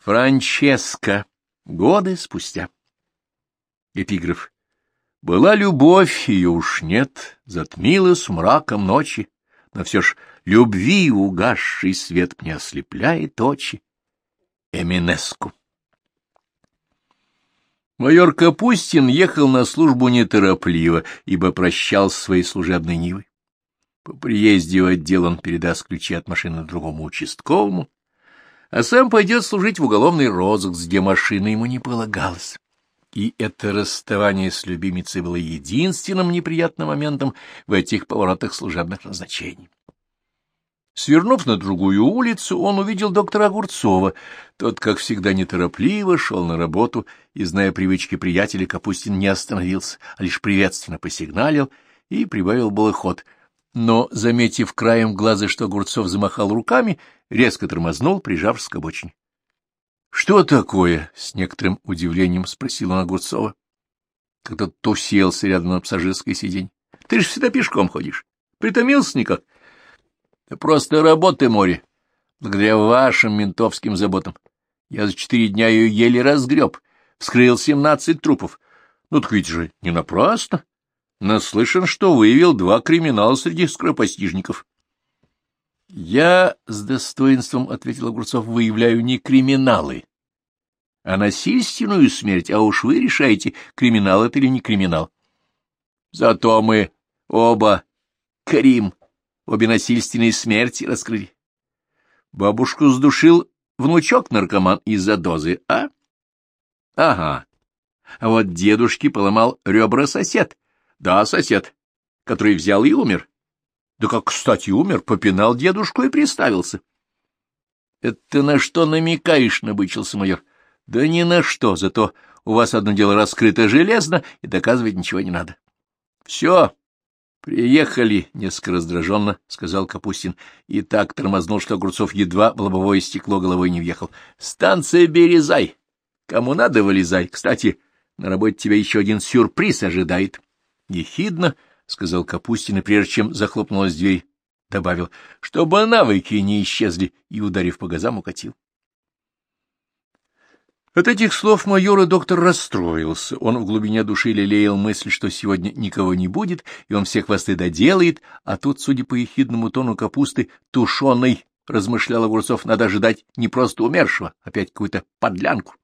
Франческа. Годы спустя. Эпиграф. Была любовь, ее уж нет, затмилась мраком ночи, но все ж любви угасший свет мне ослепляет очи. Эминеску. Майор Капустин ехал на службу неторопливо, ибо прощал с своей служебной Нивой. По приезде в отдел он передаст ключи от машины другому участковому, а сам пойдет служить в уголовный розыск, где машина ему не полагалась. И это расставание с любимицей было единственным неприятным моментом в этих поворотах служебных назначений. Свернув на другую улицу, он увидел доктора Огурцова. Тот, как всегда, неторопливо шел на работу, и, зная привычки приятеля, Капустин не остановился, а лишь приветственно посигналил и прибавил было ход — но, заметив краем глаза, что Огурцов замахал руками, резко тормознул, прижавшись к обочине. — Что такое? — с некоторым удивлением спросил он Огурцова, когда тот уселся рядом на пассажирской сиденье. — Ты же всегда пешком ходишь. Притомился никак? — просто работы море, благодаря вашим ментовским заботам. Я за четыре дня ее еле разгреб, вскрыл семнадцать трупов. Ну так ведь же не напрасно. Наслышан, что выявил два криминала среди скоропостижников. — Я с достоинством, — ответил Огурцов, — выявляю не криминалы, а насильственную смерть, а уж вы решаете, криминал это или не криминал. Зато мы оба, Карим, обе насильственные смерти раскрыли. Бабушку сдушил внучок-наркоман из-за дозы, а? Ага. А вот дедушке поломал ребра сосед, да, сосед, который взял и умер. Да как, кстати, умер, попинал дедушку и приставился. — Это ты на что намекаешь, — набычился майор. — Да ни на что, зато у вас одно дело раскрыто железно, и доказывать ничего не надо. — Все, приехали, — несколько раздраженно сказал Капустин, и так тормознул, что Огурцов едва в лобовое стекло головой не въехал. — Станция Березай. Кому надо, вылезай. Кстати, на работе тебя еще один сюрприз ожидает. — Ехидно, — сказал Капустин, и прежде чем захлопнулась дверь, добавил, — чтобы навыки не исчезли, и, ударив по газам, укатил. От этих слов майора доктор расстроился. Он в глубине души лелеял мысль, что сегодня никого не будет, и он все хвосты доделает, а тут, судя по ехидному тону капусты, тушеной, размышлял Огурцов, надо ожидать не просто умершего, опять какую-то подлянку.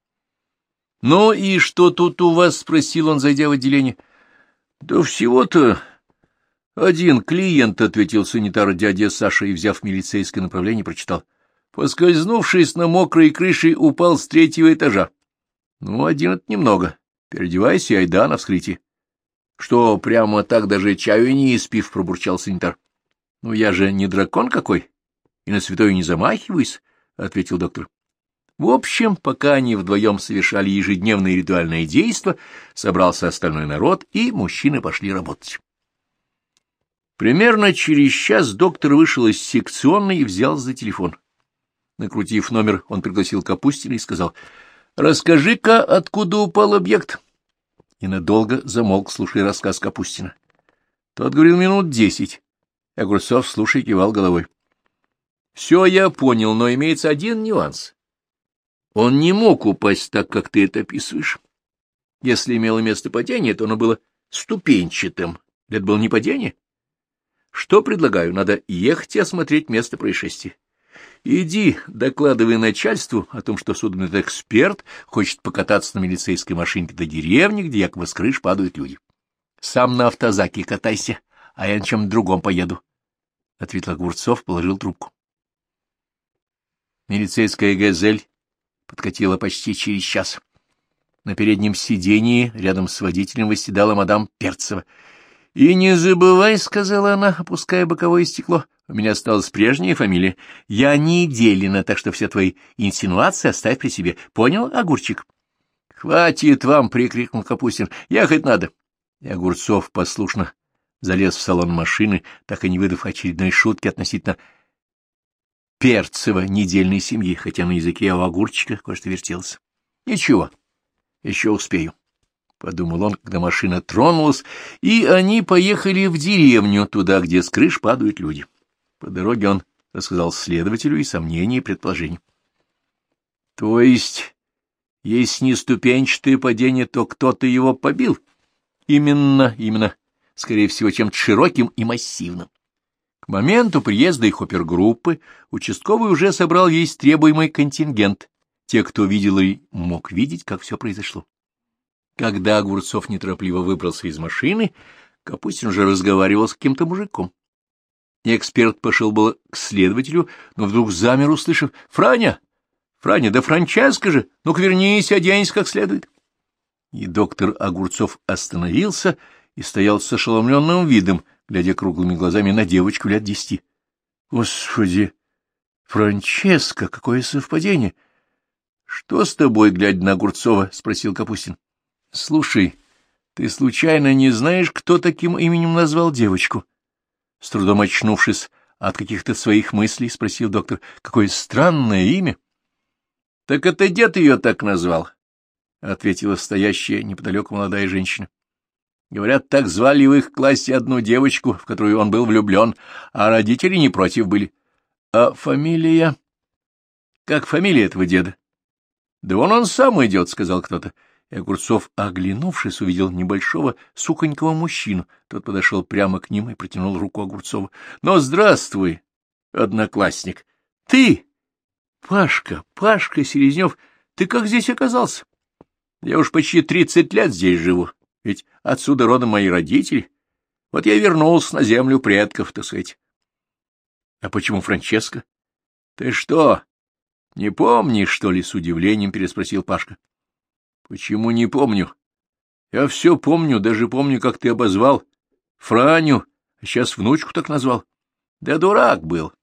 — Ну и что тут у вас? — спросил он, зайдя в отделение. — Да всего-то один клиент, — ответил санитар дядя Саша и, взяв милицейское направление, прочитал. Поскользнувшись на мокрой крыше, упал с третьего этажа. Ну, один — это немного. Переодевайся, айда на вскрытие. — Что, прямо так даже чаю не испив, — пробурчал санитар. — Ну, я же не дракон какой, и на святое не замахиваюсь, — ответил доктор. В общем, пока они вдвоем совершали ежедневные ритуальные действия, собрался остальной народ, и мужчины пошли работать. Примерно через час доктор вышел из секционной и взял за телефон. Накрутив номер, он пригласил Капустина и сказал, «Расскажи-ка, откуда упал объект?» И надолго замолк, слушая рассказ Капустина. Тот говорил минут десять. Огурцов, слушая, кивал головой. «Все я понял, но имеется один нюанс. Он не мог упасть так, как ты это описываешь. Если имело место падение, то оно было ступенчатым. Это было не падение. Что предлагаю? Надо ехать и осмотреть место происшествия. Иди, докладывай начальству о том, что судебный эксперт хочет покататься на милицейской машинке до деревни, где якобы с крыш падают люди. Сам на автозаке катайся, а я на чем другом поеду. Ответил Огурцов, положил трубку. Милицейская «Газель» подкатила почти через час. На переднем сидении рядом с водителем восседала мадам Перцева. — И не забывай, — сказала она, опуская боковое стекло, — у меня осталась прежняя фамилия. Я не Делина, так что все твои инсинуации оставь при себе. Понял, огурчик? — Хватит вам, — прикрикнул Капустин, — ехать надо. И Огурцов послушно залез в салон машины, так и не выдав очередной шутки относительно Перцева недельной семьи, хотя на языке у огурчика кое-что вертелось. Ничего, еще успею, — подумал он, когда машина тронулась, и они поехали в деревню, туда, где с крыш падают люди. По дороге он рассказал следователю и сомнения, и предположения. То есть, если не ступенчатое падение, то кто-то его побил? Именно, именно, скорее всего, чем-то широким и массивным. К моменту приезда их опергруппы участковый уже собрал весь требуемый контингент. Те, кто видел и мог видеть, как все произошло. Когда Огурцов неторопливо выбрался из машины, Капустин уже разговаривал с каким-то мужиком. Эксперт пошел было к следователю, но вдруг замер, услышав «Франя! Франя, да Франческо же! Ну-ка вернись, оденься как следует!» И доктор Огурцов остановился и стоял с ошеломленным видом, глядя круглыми глазами на девочку лет десяти. — Господи! Франческо, какое совпадение! — Что с тобой, глядя на Огурцова? — спросил Капустин. — Слушай, ты случайно не знаешь, кто таким именем назвал девочку? С трудом очнувшись от каких-то своих мыслей, спросил доктор. — Какое странное имя! — Так это дед ее так назвал, — ответила стоящая неподалеку молодая женщина. Говорят, так звали в их классе одну девочку, в которую он был влюблен, а родители не против были. А фамилия... Как фамилия этого деда? Да вон он сам идет, — сказал кто-то. И Огурцов, оглянувшись, увидел небольшого сухонького мужчину. Тот подошел прямо к ним и протянул руку Огурцову. — Ну, здравствуй, одноклассник. — Ты? Пашка, Пашка Селезнев, ты как здесь оказался? Я уж почти тридцать лет здесь живу. Ведь отсюда родом мои родители. Вот я вернулся на землю предков, так сказать. — А почему Франческо? — Ты что, не помнишь, что ли? — с удивлением переспросил Пашка. — Почему не помню? Я все помню, даже помню, как ты обозвал Франю, а сейчас внучку так назвал. Да дурак был.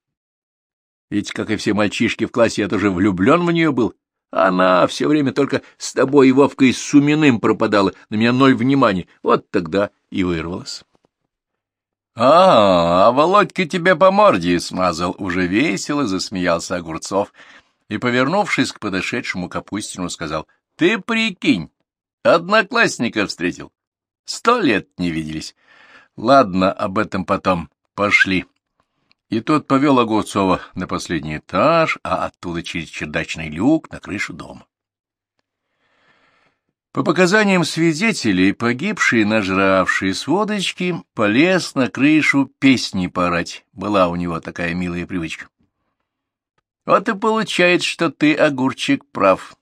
Ведь, как и все мальчишки в классе, я тоже влюблен в нее был. Она все время только с тобой и Вовкой Суминым пропадала, на меня ноль внимания. Вот тогда и вырвалась. — А, а Володька тебе по морде смазал, — уже весело засмеялся Огурцов и, повернувшись к подошедшему Капустину, сказал, — Ты прикинь, одноклассника встретил. Сто лет не виделись. Ладно, об этом потом. Пошли. И тот повел Огурцова на последний этаж, а оттуда через чердачный люк на крышу дома. По показаниям свидетелей, погибший, нажравший с водочки, полез на крышу песни порать. Была у него такая милая привычка. Вот и получается, что ты, огурчик, прав.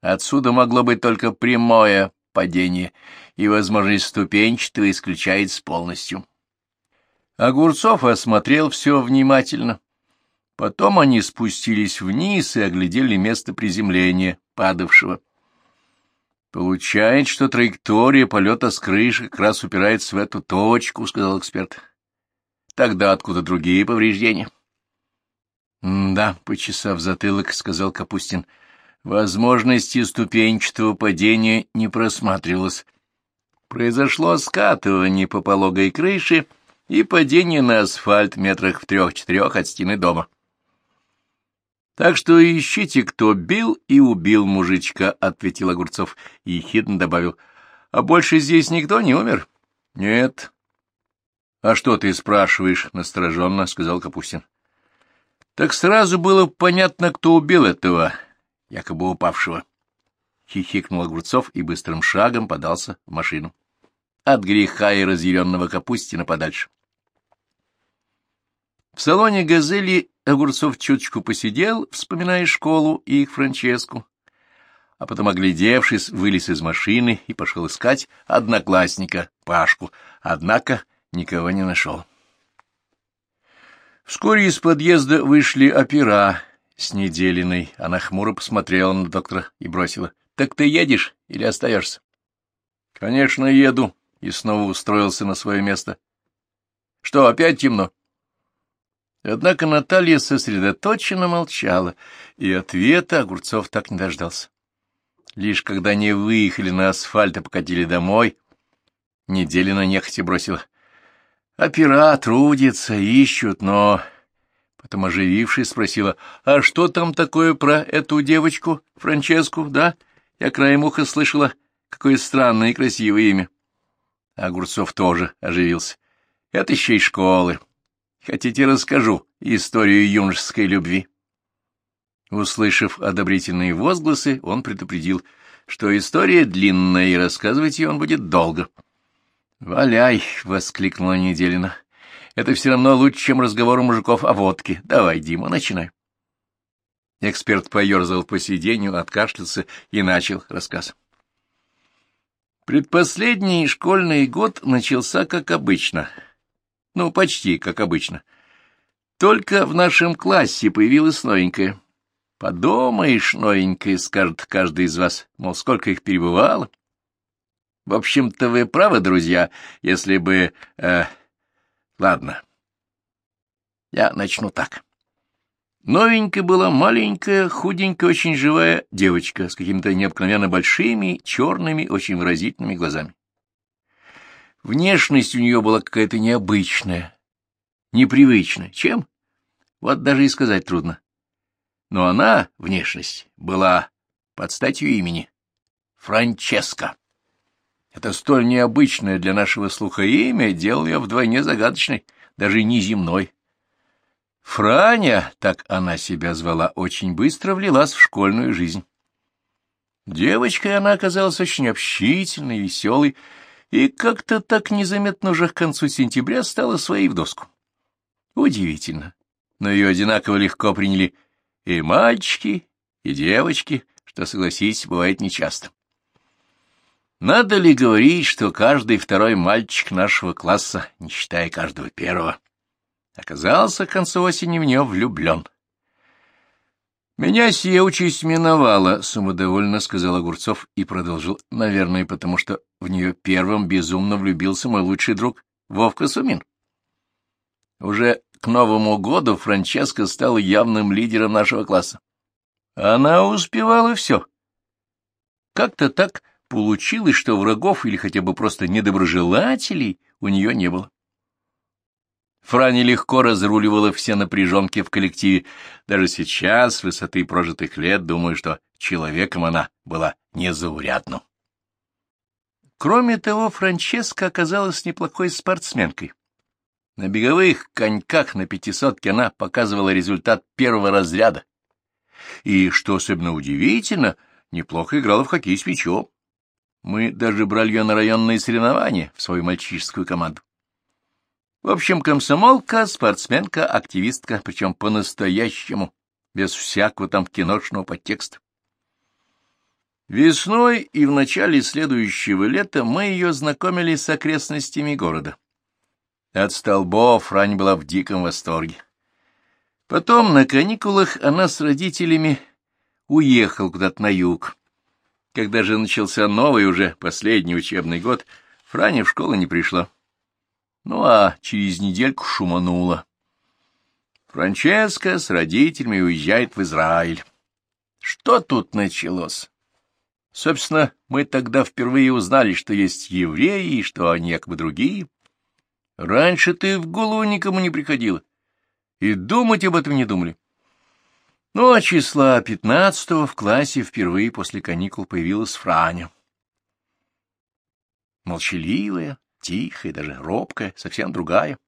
Отсюда могло быть только прямое падение, и возможность ступенчатого исключается полностью. Огурцов осмотрел все внимательно. Потом они спустились вниз и оглядели место приземления падавшего. «Получается, что траектория полета с крыши как раз упирается в эту точку», — сказал эксперт. «Тогда откуда другие повреждения?» «Да», — почесав затылок, — сказал Капустин. «Возможности ступенчатого падения не просматривалось. Произошло скатывание по пологой крыше, — и падение на асфальт метрах в трех-четырех от стены дома. Так что ищите, кто бил и убил мужичка, — ответил Огурцов и хитно добавил. — А больше здесь никто не умер? — Нет. — А что ты спрашиваешь? — настороженно сказал Капустин. — Так сразу было понятно, кто убил этого, якобы упавшего. Хихикнул Огурцов и быстрым шагом подался в машину. От греха и разъяренного Капустина подальше. В салоне «Газели» Огурцов чуточку посидел, вспоминая школу и их Франческу, а потом, оглядевшись, вылез из машины и пошел искать одноклассника, Пашку, однако никого не нашел. Вскоре из подъезда вышли опера с Неделиной. Она хмуро посмотрела на доктора и бросила. — Так ты едешь или остаешься? — Конечно, еду. И снова устроился на свое место. — Что, опять темно? — Однако Наталья сосредоточенно молчала, и ответа Огурцов так не дождался. Лишь когда они выехали на асфальт и покатили домой, Неделина нехотя бросила. «Опера трудятся, ищут, но...» Потом, оживившись, спросила, «А что там такое про эту девочку, Франческу, да? Я краем уха слышала, какое странное и красивое имя». Огурцов тоже оживился. «Это еще из школы». Хотите, расскажу историю юношеской любви? Услышав одобрительные возгласы, он предупредил, что история длинная, и рассказывать ее он будет долго. «Валяй!» — воскликнула Неделина. «Это все равно лучше, чем разговор у мужиков о водке. Давай, Дима, начинай». Эксперт поерзал по сиденью, откашлялся и начал рассказ. Предпоследний школьный год начался как обычно. Ну, почти как обычно. Только в нашем классе появилась новенькая. Подумаешь, новенькая, скажет каждый из вас, мол, сколько их перебывало. В общем-то, вы правы, друзья, если бы... Э, ладно, я начну так. Новенькая была маленькая, худенькая, очень живая девочка с какими-то необыкновенно большими, черными, очень выразительными глазами. Внешность у нее была какая-то необычная, непривычная. Чем? Вот даже и сказать трудно. Но она, внешность, была под статью имени — Франческа. Это столь необычное для нашего слуха имя делало ее вдвойне загадочной, даже неземной. Франя, так она себя звала, очень быстро влилась в школьную жизнь. Девочкой она оказалась очень общительной, веселой, и как-то так незаметно уже к концу сентября стала своей в доску. Удивительно, но ее одинаково легко приняли и мальчики, и девочки, что, согласитесь, бывает нечасто. Надо ли говорить, что каждый второй мальчик нашего класса, не считая каждого первого, оказался к концу осени в нее влюблен. «Меня сия участь миновала», — самодовольно сказал Огурцов и продолжил, наверное, потому что в нее первым безумно влюбился мой лучший друг Вовка Сумин. Уже к Новому году Франческа стала явным лидером нашего класса. Она успевала все. Как-то так получилось, что врагов или хотя бы просто недоброжелателей у нее не было. Франи легко разруливала все напряженки в коллективе. Даже сейчас, с высоты прожитых лет, думаю, что человеком она была незаурядным. Кроме того, Франческа оказалась неплохой спортсменкой. На беговых коньках на пятисотке она показывала результат первого разряда. И, что особенно удивительно, неплохо играла в хоккей с мячом. Мы даже брали ее на районные соревнования в свою мальчишескую команду. В общем, комсомолка, спортсменка, активистка, причем по-настоящему, без всякого там киношного подтекста. Весной и в начале следующего лета мы ее знакомили с окрестностями города. От столбов Рань была в диком восторге. Потом на каникулах она с родителями уехал куда-то на юг. Когда же начался новый, уже последний учебный год, Франя в школу не пришла. Ну, а через недельку шуманула. Франческа с родителями уезжает в Израиль. Что тут началось? Собственно, мы тогда впервые узнали, что есть евреи, и что они якобы другие. Раньше ты в голову никому не приходила, и думать об этом не думали. Ну, а числа пятнадцатого в классе впервые после каникул появилась Франя. Молчаливая, тихая, даже робкая, совсем другая.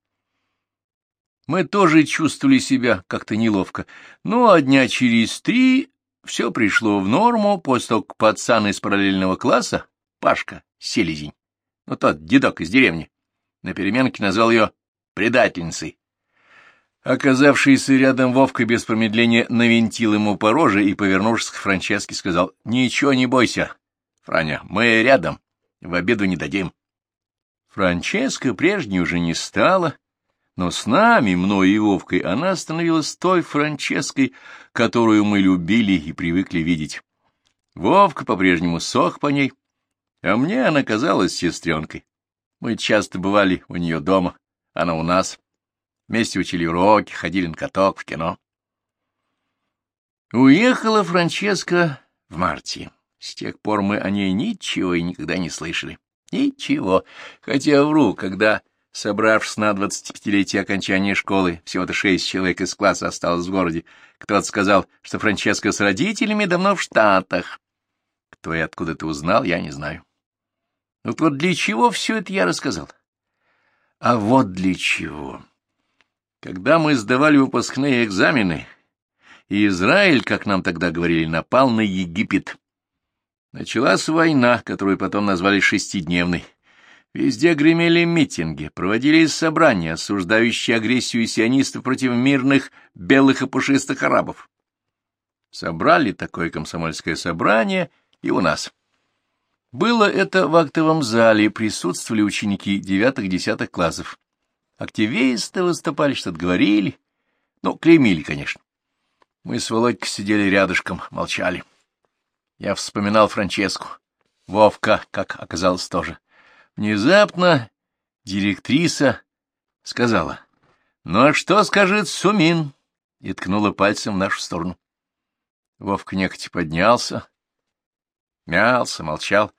Мы тоже чувствовали себя как-то неловко, ну а дня через три все пришло в норму, после того, как пацан из параллельного класса, Пашка, селезень, ну тот дедок из деревни, на переменке назвал ее предательницей. Оказавшийся рядом Вовка без промедления навинтил ему по роже и, повернувшись к Франческе, сказал, «Ничего не бойся, Франя, мы рядом, в обеду не дадим». Франческа прежней уже не стала, но с нами, мной и Вовкой, она становилась той Франческой, которую мы любили и привыкли видеть. Вовка по-прежнему сох по ней, а мне она казалась сестренкой. Мы часто бывали у нее дома, она у нас. Вместе учили уроки, ходили на каток, в кино. Уехала Франческа в марте. С тех пор мы о ней ничего и никогда не слышали. Ничего. Хотя вру, когда, собравшись на двадцатипятилетие окончания школы, всего-то шесть человек из класса осталось в городе, кто-то сказал, что Франческа с родителями давно в Штатах. Кто и откуда это узнал, я не знаю. Вот вот для чего все это я рассказал? А вот для чего. Когда мы сдавали выпускные экзамены, Израиль, как нам тогда говорили, напал на Египет. Началась война, которую потом назвали шестидневной. Везде гремели митинги, проводились собрания, осуждающие агрессию сионистов против мирных белых и пушистых арабов. Собрали такое комсомольское собрание и у нас. Было это в актовом зале, присутствовали ученики девятых-десятых классов. Активисты выступали, что-то говорили, ну, клеймили, конечно. Мы с Володькой сидели рядышком, молчали. Я вспоминал Франческу. Вовка, как оказалось, тоже. Внезапно директриса сказала, «Ну а что скажет Сумин?» и ткнула пальцем в нашу сторону. Вовка нехотя поднялся, мялся, молчал.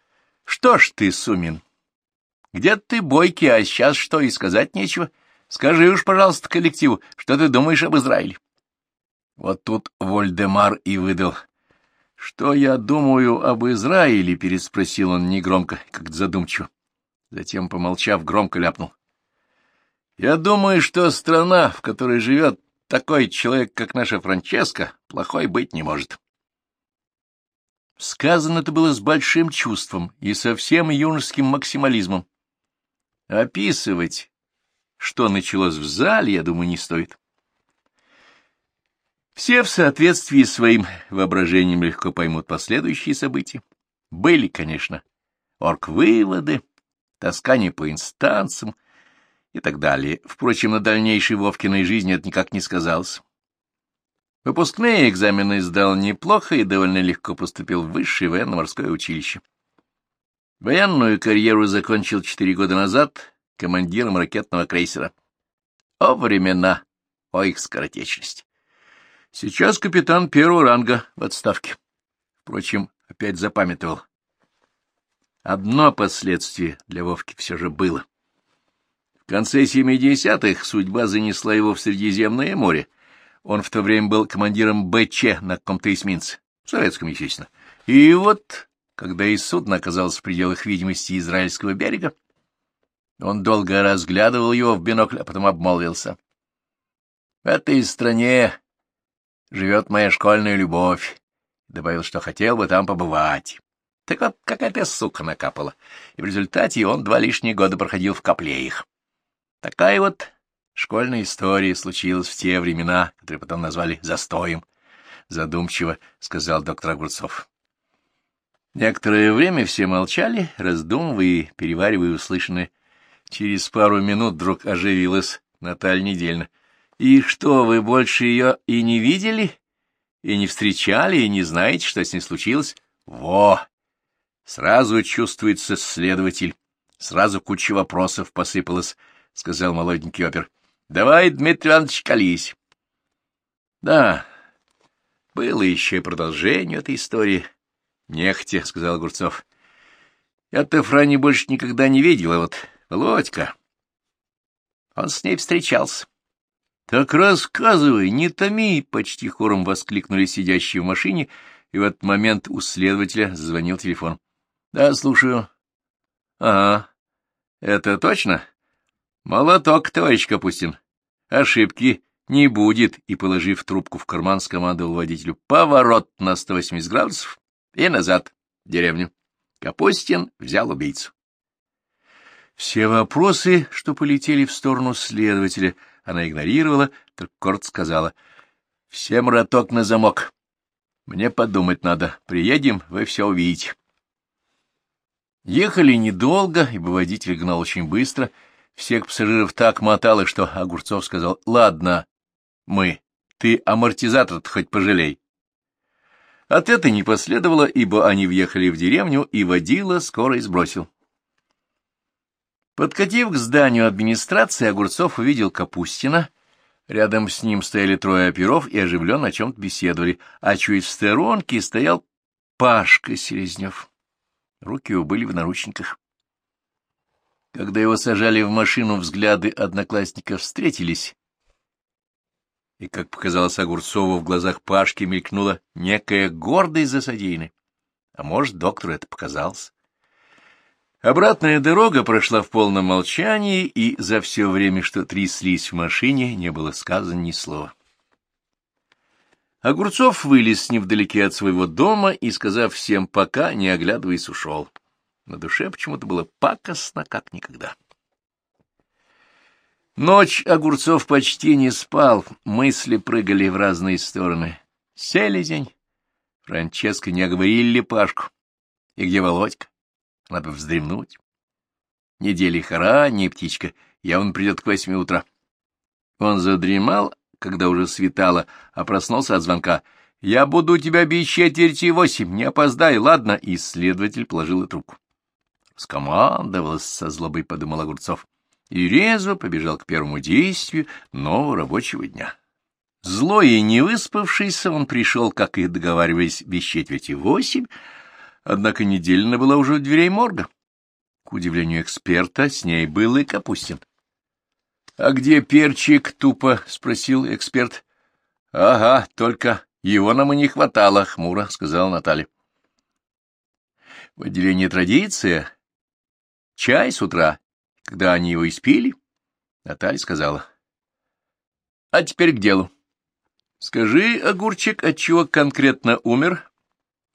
«Что ж ты, Сумин, где ты бойкий, а сейчас что и сказать нечего? Скажи уж, пожалуйста, коллективу, что ты думаешь об Израиле?» Вот тут Вольдемар и выдал. «Что я думаю об Израиле?» — переспросил он негромко, как задумчиво. Затем, помолчав, громко ляпнул. «Я думаю, что страна, в которой живет такой человек, как наша Франческа, плохой быть не может». Сказано это было с большим чувством и совсем юношеским максимализмом. Описывать, что началось в зале, я думаю, не стоит. Все в соответствии с своим воображением легко поймут последующие события. Были, конечно, орг-выводы, таскание по инстанциям и так далее. Впрочем, на дальнейшей Вовкиной жизни это никак не сказалось. Выпускные экзамены сдал неплохо и довольно легко поступил в высшее военно-морское училище. Военную карьеру закончил четыре года назад командиром ракетного крейсера. О времена, о их скоротечность. Сейчас капитан первого ранга в отставке. Впрочем, опять запамятовал. Одно последствие для Вовки все же было. В конце 70-х судьба занесла его в Средиземное море. Он в то время был командиром БЧ на каком-то эсминце, советском, естественно. И вот, когда и судно оказалось в пределах видимости израильского берега, он долго разглядывал его в бинокль, а потом обмолвился. В этой стране живет моя школьная любовь. Добавил, что хотел бы там побывать. Так вот, какая-то сука накапала, и в результате он два лишние года проходил в капле их. Такая вот школьная история случилась в те времена, которые потом назвали застоем, — задумчиво сказал доктор Огурцов. Некоторое время все молчали, раздумывая переваривая услышанное. Через пару минут вдруг оживилась Наталья Недельна. — И что, вы больше ее и не видели? И не встречали, и не знаете, что с ней случилось? — Во! Сразу чувствуется следователь. Сразу куча вопросов посыпалась, — сказал молоденький опер. — Давай, Дмитрий Иванович, колись. — Да, было еще и продолжение этой истории. — Нехотя, — сказал Огурцов. — Я-то Франи больше никогда не видела, вот Володька. Он с ней встречался. — Так рассказывай, не томи! — почти хором воскликнули сидящие в машине, и в этот момент у следователя зазвонил телефон. Да, слушаю. Ага. Это точно? Молоток, товарищ Капустин. Ошибки не будет, и, положив трубку в карман, скомандовал водителю. Поворот на 180 градусов и назад, в деревню. Капустин взял убийцу. Все вопросы, что полетели в сторону следователя, она игнорировала, только коротко сказала. — Всем роток на замок. Мне подумать надо. Приедем, вы все увидите. Ехали недолго, ибо водитель гнал очень быстро. Всех пассажиров так мотало, что Огурцов сказал, «Ладно, мы, ты амортизатор хоть пожалей». Ответа не последовало, ибо они въехали в деревню, и водила скоро сбросил. Подкатив к зданию администрации, Огурцов увидел Капустина. Рядом с ним стояли трое оперов и оживленно о чем-то беседовали, а чуть в сторонке стоял Пашка Селезнев. Руки его были в наручниках. Когда его сажали в машину, взгляды одноклассников встретились, и, как показалось Огурцову, в глазах Пашки мелькнула некая гордость за содеянное. А может, доктору это показалось. Обратная дорога прошла в полном молчании, и за все время, что тряслись в машине, не было сказано ни слова. Огурцов вылез невдалеке от своего дома и, сказав всем пока, не оглядываясь, ушел. На душе почему-то было пакостно, как никогда. Ночь Огурцов почти не спал, мысли прыгали в разные стороны. Селезень. Франческо не оговорили ли Пашку? И где Володька? Надо вздремнуть. Недели хара, не птичка, явно придет к восьми утра. Он задремал, когда уже светало, а проснулся от звонка. «Я буду тебя без четверти восемь, не опоздай, ладно?» Исследователь положил трубку. Скомандовалось со злобой, подумал Огурцов и резво побежал к первому действию нового рабочего дня. Злой и невыспавшийся он пришел, как и договаривались, без четверти восемь, однако неделина была уже у дверей морга. К удивлению эксперта, с ней был и Капустин. — А где перчик? — тупо спросил эксперт. — Ага, только его нам и не хватало, — хмуро сказала Наталья. — В отделении традиция. Чай с утра когда они его испили, Наталья сказала. — А теперь к делу. Скажи, огурчик, от чего конкретно умер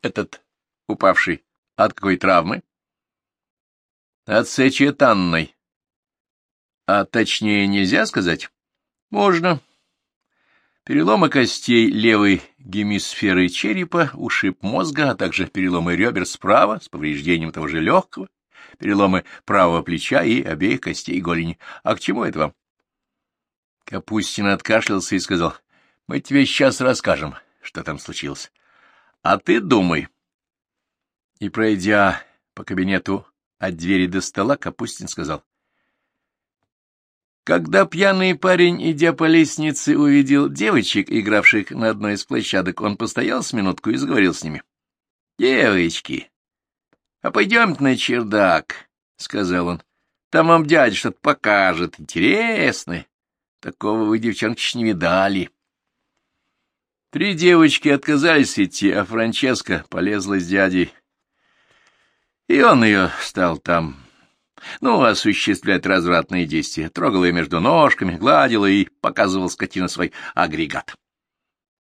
этот упавший? От какой травмы? — От сечетанной. — А точнее нельзя сказать? — Можно. Переломы костей левой гемисферы черепа, ушиб мозга, а также переломы ребер справа с повреждением того же легкого переломы правого плеча и обеих костей голени. А к чему это вам? Капустин откашлялся и сказал, — Мы тебе сейчас расскажем, что там случилось. А ты думай. И, пройдя по кабинету от двери до стола, Капустин сказал, — Когда пьяный парень, идя по лестнице, увидел девочек, игравших на одной из площадок, он постоял с минутку и заговорил с ними. — Девочки, — А пойдем на чердак, — сказал он. — Там вам дядя что-то покажет. Интересное. Такого вы, девчонки, не видали. Три девочки отказались идти, а Франческа полезла с дядей. И он ее стал там, ну, осуществлять развратные действия. Трогал ее между ножками, гладил и показывал скотина свой агрегат.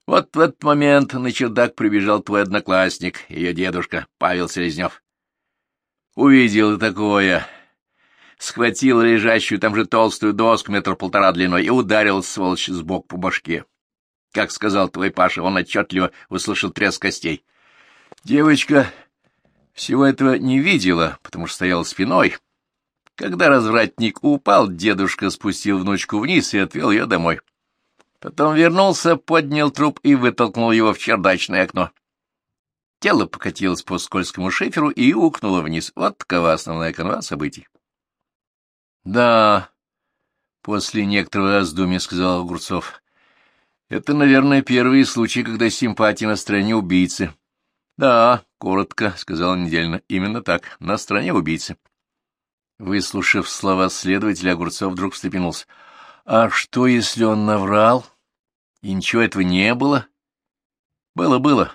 Вот в этот момент на чердак прибежал твой одноклассник, ее дедушка, Павел Селезнев. Увидел такое. Схватил лежащую там же толстую доску метр полтора длиной и ударил, сволочь, сбоку по башке. Как сказал твой Паша, он отчетливо услышал треск костей. Девочка всего этого не видела, потому что стояла спиной. Когда развратник упал, дедушка спустил внучку вниз и отвел ее домой. Потом вернулся, поднял труп и вытолкнул его в чердачное окно. Тело покатилось по скользкому шиферу и укнуло вниз. Вот такова основная канва событий. — Да, — после некоторого раздумья сказал Огурцов, — это, наверное, первый случай, когда симпатия на стороне убийцы. — Да, — коротко сказал Недельно, — именно так, на стороне убийцы. Выслушав слова следователя, Огурцов вдруг встрепенулся. — А что, если он наврал? И ничего этого не было? — Было, было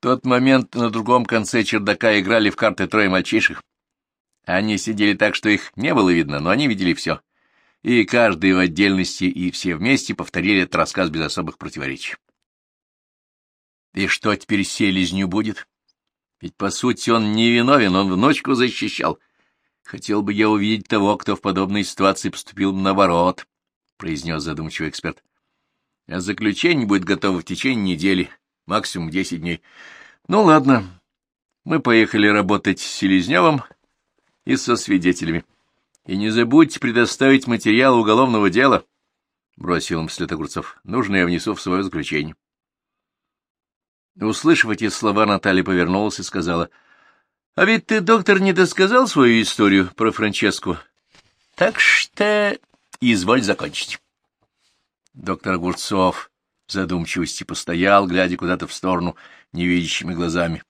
тот момент на другом конце чердака играли в карты трое мальчишек. Они сидели так, что их не было видно, но они видели все. И каждый в отдельности, и все вместе повторили этот рассказ без особых противоречий. И что теперь селезню будет? Ведь, по сути, он не виновен, он внучку защищал. Хотел бы я увидеть того, кто в подобной ситуации поступил наоборот, — произнес задумчивый эксперт. А заключение будет готово в течение недели максимум десять дней. Ну, ладно, мы поехали работать с Селезневым и со свидетелями. И не забудьте предоставить материал уголовного дела, — бросил им вслед Огурцов. — Нужно я внесу в свое заключение. Услышав эти слова, Наталья повернулась и сказала, — А ведь ты, доктор, не досказал свою историю про Франческу. Так что изволь закончить. Доктор Огурцов в задумчивости постоял, глядя куда-то в сторону невидящими глазами,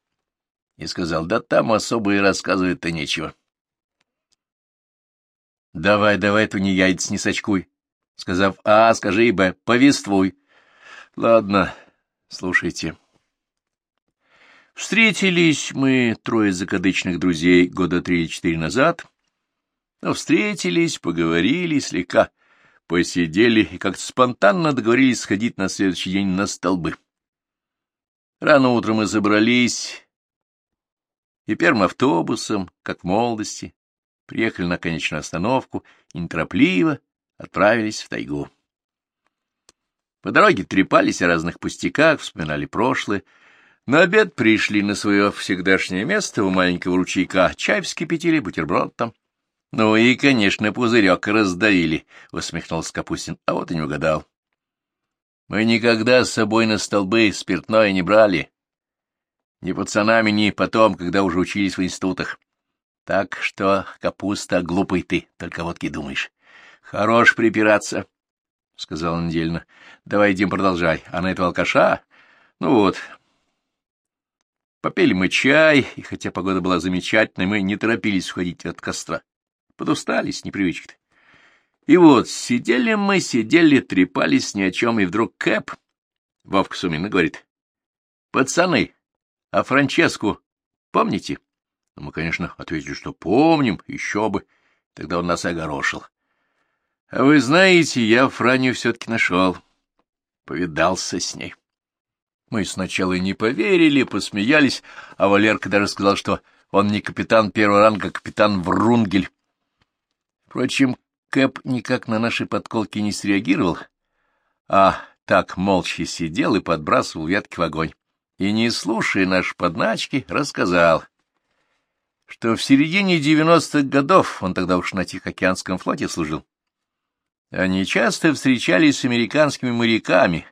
и сказал, да там особо и рассказывать-то нечего. — Давай, давай, ту не яйц не сочкуй. Сказав «А», скажи и «Б», повествуй. — Ладно, слушайте. Встретились мы, трое закадычных друзей, года три-четыре назад. Но встретились, поговорили слегка посидели и как-то спонтанно договорились сходить на следующий день на столбы. Рано утром мы забрались, и первым автобусом, как в молодости, приехали на конечную остановку и неторопливо отправились в тайгу. По дороге трепались о разных пустяках, вспоминали прошлое. На обед пришли на свое всегдашнее место у маленького ручейка, чай вскипятили, бутерброд там. — Ну и, конечно, пузырек раздавили, — усмехнулся Капустин, а вот и не угадал. — Мы никогда с собой на столбы спиртное не брали. Ни пацанами, ни потом, когда уже учились в институтах. Так что, капуста, глупый ты, только водки думаешь. Хорош припираться, — сказал недельно. — Давай, Дим, продолжай. А на этого алкаша? Ну вот. Попели мы чай, и хотя погода была замечательной, мы не торопились уходить от костра. Подустали с непривычки-то. И вот сидели мы, сидели, трепались ни о чем, и вдруг Кэп, Вовка Сумина, говорит, «Пацаны, а Франческу помните?» ну, Мы, конечно, ответили, что помним, еще бы. Тогда он нас огорошил. А вы знаете, я Франю все-таки нашел. Повидался с ней. Мы сначала не поверили, посмеялись, а Валерка даже сказал, что он не капитан первого ранга, а капитан Врунгель. Впрочем, Кэп никак на наши подколки не среагировал, а так молча сидел и подбрасывал ветки в огонь. И, не слушая наши подначки, рассказал, что в середине девяностых годов, он тогда уж на Тихоокеанском флоте служил, они часто встречались с американскими моряками,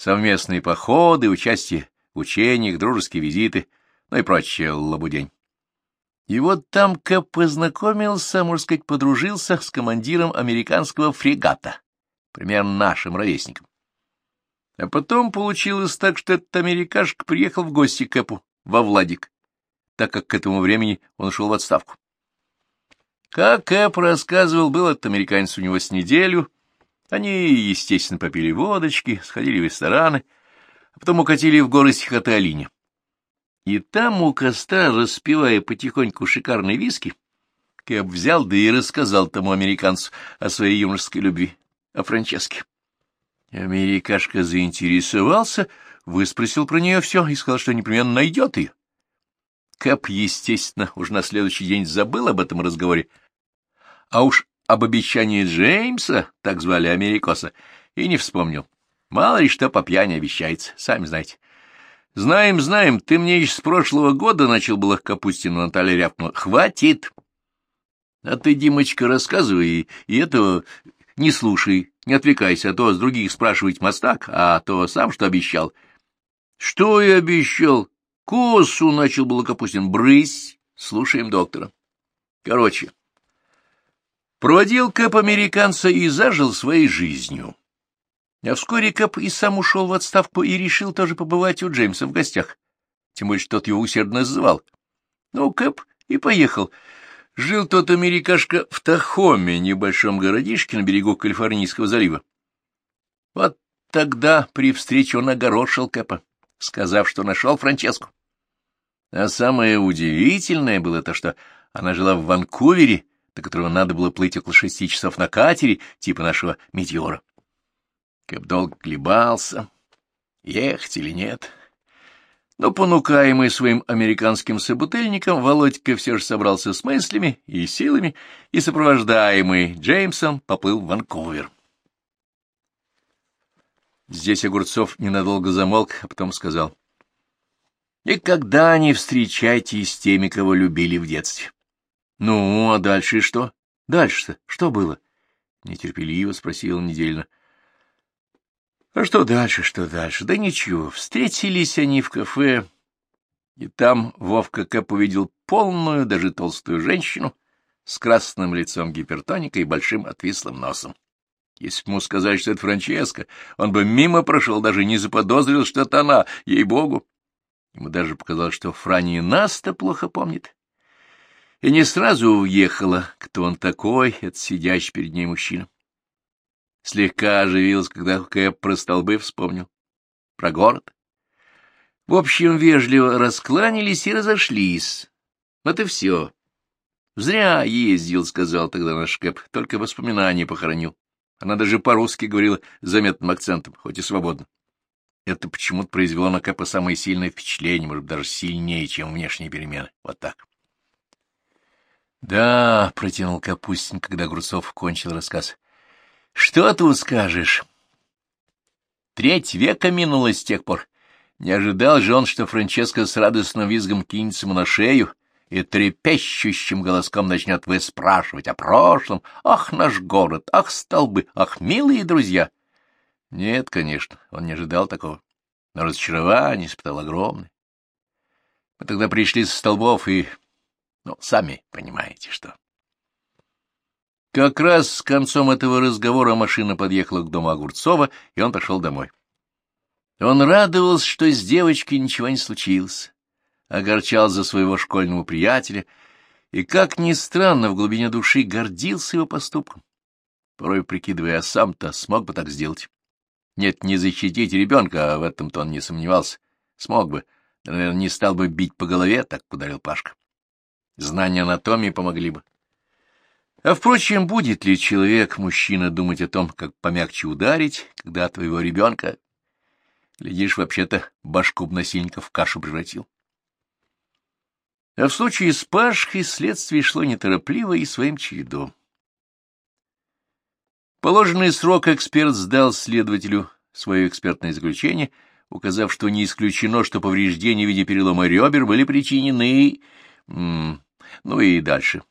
совместные походы, участие в учениях, дружеские визиты, ну и прочее лабудень. И вот там Кэп познакомился, можно сказать, подружился с командиром американского фрегата, примерно нашим ровесником. А потом получилось так, что этот америкашка приехал в гости к во Владик, так как к этому времени он ушел в отставку. Как Кэп рассказывал, был этот американец у него с неделю. Они, естественно, попили водочки, сходили в рестораны, а потом укатили в горы Сихотэ-Алине. И там у костра, распивая потихоньку шикарные виски, Кэп взял, да и рассказал тому американцу о своей юношеской любви, о Франческе. Америкашка заинтересовался, выспросил про нее все и сказал, что непременно найдет ее. Кэп, естественно, уже на следующий день забыл об этом разговоре, а уж об обещании Джеймса, так звали Америкоса, и не вспомнил. Мало ли что по пьяни обещается, сами знаете. Знаем, знаем, ты мне еще с прошлого года начал было Капустину Наталья рявкнула. Хватит! А ты, Димочка, рассказывай, и, и этого не слушай, не отвлекайся, а то с других спрашивать мастак, а то сам что обещал. Что я обещал? Косу начал было Капустин. Брысь, слушаем доктора. Короче, проводил Кэп американца и зажил своей жизнью. А вскоре Кэп и сам ушел в отставку и решил тоже побывать у Джеймса в гостях. Тем более, что тот его усердно звал. Ну, Кэп и поехал. Жил тот америкашка в Тахоме, небольшом городишке на берегу Калифорнийского залива. Вот тогда при встрече он огорошил Кэпа, сказав, что нашел Франческу. А самое удивительное было то, что она жила в Ванкувере, до которого надо было плыть около шести часов на катере, типа нашего «Метеора». Кэп долго колебался, ехать или нет. Но, понукаемый своим американским собутыльником, Володька все же собрался с мыслями и силами, и, сопровождаемый Джеймсом, поплыл в Ванкувер. Здесь Огурцов ненадолго замолк, а потом сказал. — Никогда не встречайтесь с теми, кого любили в детстве. — Ну, а дальше что? Дальше-то что было? — нетерпеливо спросил недельно. — а что дальше, что дальше? Да ничего, встретились они в кафе, и там Вовка Кэп увидел полную, даже толстую женщину с красным лицом гипертоника и большим отвислым носом. Если бы ему сказать, что это Франческа, он бы мимо прошел, даже не заподозрил, что это она, ей-богу. Ему даже показалось, что Франи нас-то плохо помнит. И не сразу уехала, кто он такой, этот сидящий перед ней мужчина слегка оживился, когда Кэп про столбы вспомнил. Про город. В общем, вежливо раскланялись и разошлись. Вот и все. Зря ездил, — сказал тогда наш Кэп, — только воспоминания похоронил. Она даже по-русски говорила с заметным акцентом, хоть и свободно. Это почему-то произвело на Кэпа самое сильное впечатление, может, даже сильнее, чем внешние перемены. Вот так. — Да, — протянул Капустин, когда Груцов кончил рассказ. — Что тут скажешь? Треть века минуло с тех пор. Не ожидал же он, что Франческо с радостным визгом кинется ему на шею и трепещущим голоском начнет выспрашивать о прошлом. Ах, наш город! Ах, столбы! Ах, милые друзья! Нет, конечно, он не ожидал такого. Но разочарование испытал огромное. Мы тогда пришли со столбов и... Ну, сами понимаете, что... Как раз с концом этого разговора машина подъехала к дому Огурцова, и он пошел домой. Он радовался, что с девочкой ничего не случилось, огорчал за своего школьного приятеля и, как ни странно, в глубине души гордился его поступком, порой прикидывая, а сам-то смог бы так сделать. Нет, не защитить ребенка, а в этом-то он не сомневался. Смог бы, наверное, не стал бы бить по голове, так ударил Пашка. Знания анатомии помогли бы. А, впрочем, будет ли человек, мужчина, думать о том, как помягче ударить, когда твоего ребенка, глядишь, вообще-то башку б насильника в кашу превратил? А в случае с Пашкой следствие шло неторопливо и своим чередом. Положенный срок эксперт сдал следователю свое экспертное заключение, указав, что не исключено, что повреждения в виде перелома ребер были причинены... Ну и дальше.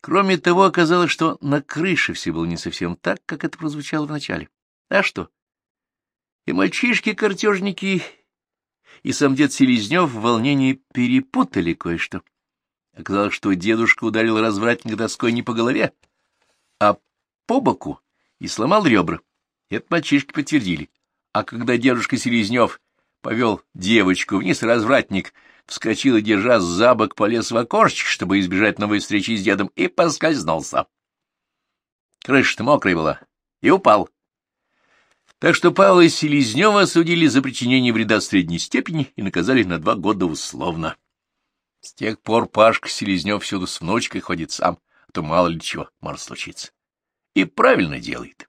Кроме того, оказалось, что на крыше все было не совсем так, как это прозвучало вначале. А что? И мальчишки-картежники, и сам дед Селезнев в волнении перепутали кое-что. Оказалось, что дедушка ударил развратника доской не по голове, а по боку и сломал ребра. Это мальчишки подтвердили. А когда дедушка Селезнев повел девочку вниз, развратник вскочил и, держа за бок, полез в окошечко, чтобы избежать новой встречи с дедом, и поскользнулся. Крыша-то мокрая была, и упал. Так что Павла Селезнева осудили за причинение вреда средней степени и наказали на два года условно. С тех пор Пашка Селезнев всюду с внучкой ходит сам, а то мало ли чего может случиться. И правильно делает.